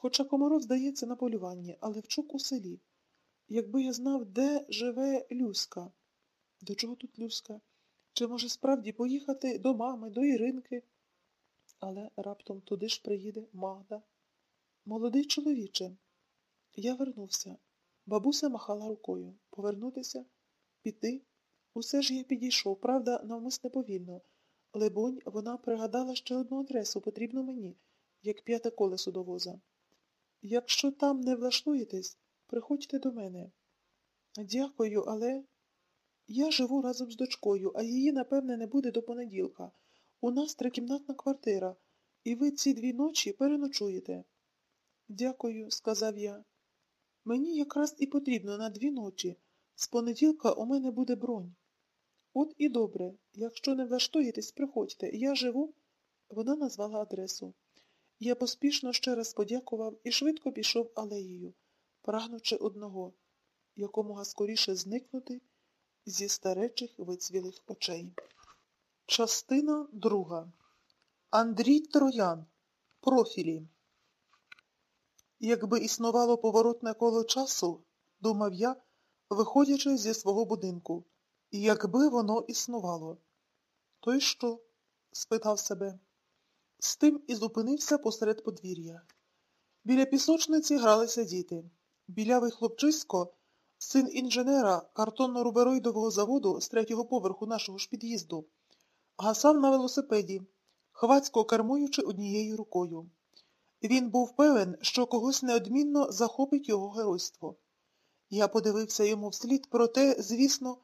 Хоча Комаров, здається, на полюванні, але вчук у селі. Якби я знав, де живе Люська. До чого тут Люська? Чи може справді поїхати до мами, до Іринки? Але раптом туди ж приїде Магда. Молодий чоловіче. Я вернувся. Бабуся махала рукою. Повернутися, піти. Усе ж я підійшов, правда, навмисне повільно. Лебонь, вона пригадала ще одну адресу, потрібну мені, як п'яте колесо до воза. Якщо там не влаштуєтесь, приходьте до мене. Дякую, але я живу разом з дочкою, а її, напевне, не буде до понеділка. У нас трикімнатна квартира, і ви ці дві ночі переночуєте. Дякую, сказав я. Мені якраз і потрібно на дві ночі. З понеділка у мене буде бронь. От і добре. Якщо не влаштуєтесь, приходьте. Я живу. Вона назвала адресу. Я поспішно ще раз подякував і швидко пішов алеєю, прагнучи одного якомога скоріше зникнути зі старечих вицвілих очей. Частина друга. Андрій Троян. Профілі. Якби існувало поворотне коло часу, думав я, виходячи зі свого будинку, якби воно існувало. То й що? спитав себе. З тим і зупинився посеред подвір'я. Біля пісочниці гралися діти. Білявий хлопчисько, син інженера картонно-рубероїдового заводу з третього поверху нашого ж під'їзду, гасав на велосипеді, хвацько кермуючи однією рукою. Він був певен, що когось неодмінно захопить його геройство. Я подивився йому вслід, проте, звісно,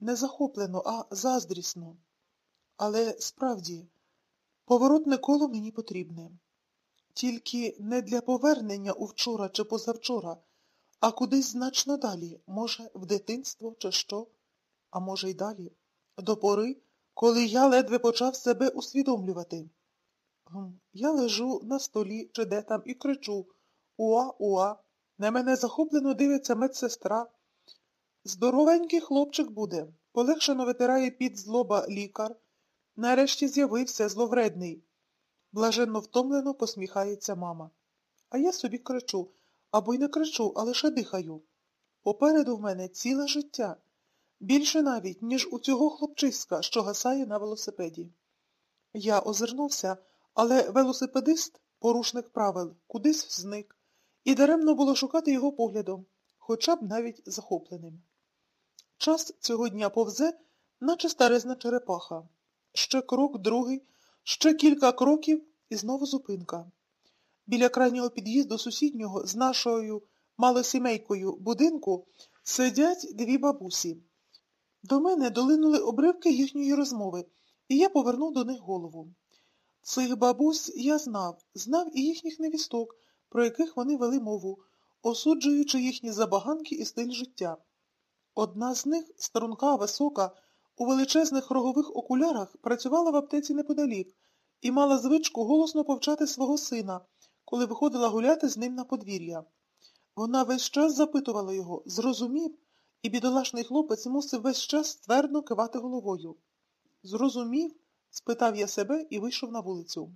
не захоплено, а заздрісно. Але справді, поворотне коло мені потрібне. Тільки не для повернення у вчора чи позавчора, а кудись значно далі, може, в дитинство чи що, а може, й далі, до пори, коли я ледве почав себе усвідомлювати. Я лежу на столі чи де там і кричу Уа-уа. На мене захоплено дивиться медсестра. Здоровенький хлопчик буде. Полегшено витирає під злоба лікар. Нарешті з'явився зловредний. Блаженно втомлено посміхається мама. А я собі кричу, або й не кричу, а лише дихаю. Попереду в мене ціле життя. Більше навіть, ніж у цього хлопчиська, що гасає на велосипеді. Я озирнувся, але велосипедист, порушник правил, кудись зник, і даремно було шукати його поглядом, хоча б навіть захопленим. Час цього дня повзе, наче старезна черепаха. Ще крок другий, ще кілька кроків і знову зупинка. Біля крайнього під'їзду сусіднього з нашою малосімейкою будинку сидять дві бабусі. До мене долинули обривки їхньої розмови, і я повернув до них голову. Цих бабусь я знав, знав і їхніх невісток, про яких вони вели мову, осуджуючи їхні забаганки і стиль життя. Одна з них, струнка, висока, у величезних рогових окулярах, працювала в аптеці неподалік і мала звичку голосно повчати свого сина, коли виходила гуляти з ним на подвір'я. Вона весь час запитувала його, зрозумів, і бідолашний хлопець мусив весь час твердо кивати головою. Зрозумів? спитав я себе і вийшов на вулицю.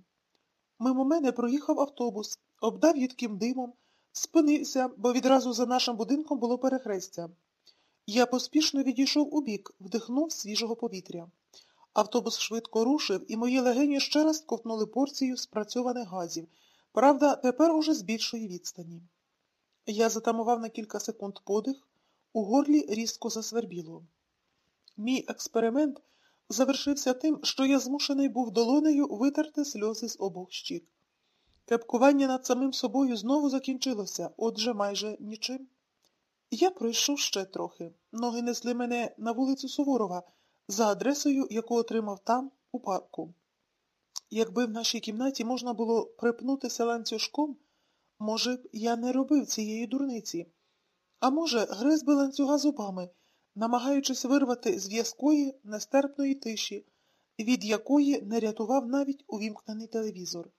Мимо мене проїхав автобус, обдав їдким димом, спинився, бо відразу за нашим будинком було перехрестя. Я поспішно відійшов у бік, вдихнув свіжого повітря. Автобус швидко рушив, і мої легені ще раз ковтнули порцію спрацьованих газів, правда, тепер уже з більшої відстані. Я затамував на кілька секунд подих, у горлі різко засвербіло. Мій експеримент завершився тим, що я змушений був долонею витерти сльози з обох щік. Кепкування над самим собою знову закінчилося, отже майже нічим. Я пройшов ще трохи. Ноги несли мене на вулицю Суворова за адресою, яку отримав там, у парку. Якби в нашій кімнаті можна було припнутися ланцюжком, може б, я не робив цієї дурниці, а може, гриз би ланцюга зубами, намагаючись вирвати з в'язкої нестерпної тиші, від якої не рятував навіть увімкнений телевізор.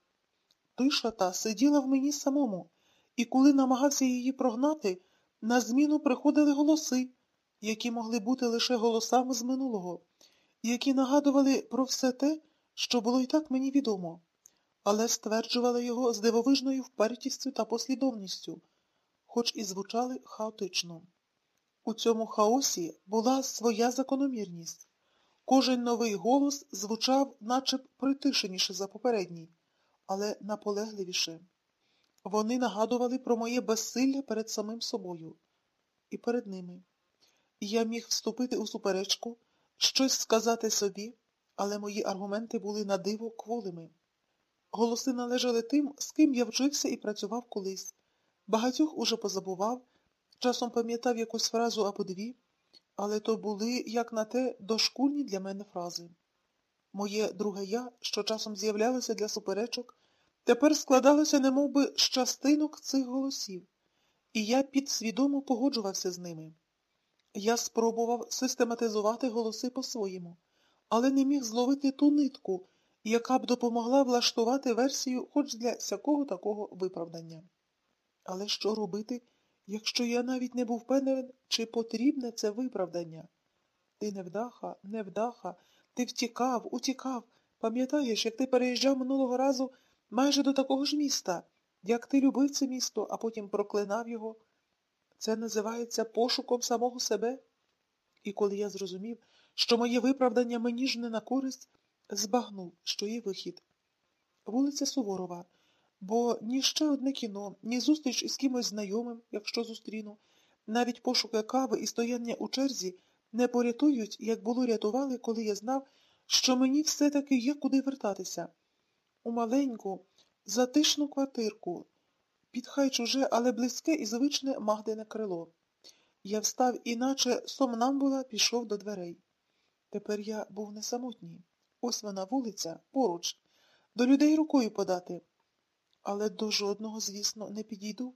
Тиша та сиділа в мені самому, і коли намагався її прогнати, на зміну приходили голоси, які могли бути лише голосами з минулого, які нагадували про все те, що було і так мені відомо. але стверджували його з дивовижною впертістю та послідовністю, хоч і звучали хаотично. У цьому хаосі була своя закономірність. Кожен новий голос звучав наче притишеніше за попередній, але наполегливіше. Вони нагадували про моє безсилля перед самим собою і перед ними. Я міг вступити у суперечку, щось сказати собі, але мої аргументи були на диво кволими. Голоси належали тим, з ким я вчився і працював колись. Багатьох уже позабував, часом пам'ятав якусь фразу або дві, але то були, як на те, дошкульні для мене фрази. Моє друге я, що часом з'являлося для суперечок, тепер складалося немовби з частинок цих голосів, і я підсвідомо погоджувався з ними. Я спробував систематизувати голоси по-своєму, але не міг зловити ту нитку, яка б допомогла влаштувати версію хоч для сякого такого виправдання. Але що робити, якщо я навіть не був певен, чи потрібне це виправдання? Ти невдаха, невдаха, ти втікав, утікав. Пам'ятаєш, як ти переїжджав минулого разу майже до такого ж міста, як ти любив це місто, а потім проклинав його. Це називається пошуком самого себе. І коли я зрозумів, що моє виправдання мені ж не на користь, збагнув, що є вихід. Вулиця Суворова, бо ні ще одне кіно, ні зустріч із кимось знайомим, якщо зустріну, навіть пошуки кави і стояння у черзі не порятують, як було рятували, коли я знав, що мені все-таки є куди вертатися. У маленьку, затишну квартирку, під хай чуже, але близьке і звичне Магдине крило. Я встав, іначе сомнамбула пішов до дверей. Тепер я був не самотній. Ось вона вулиця, поруч, до людей рукою подати. Але до жодного, звісно, не підійду.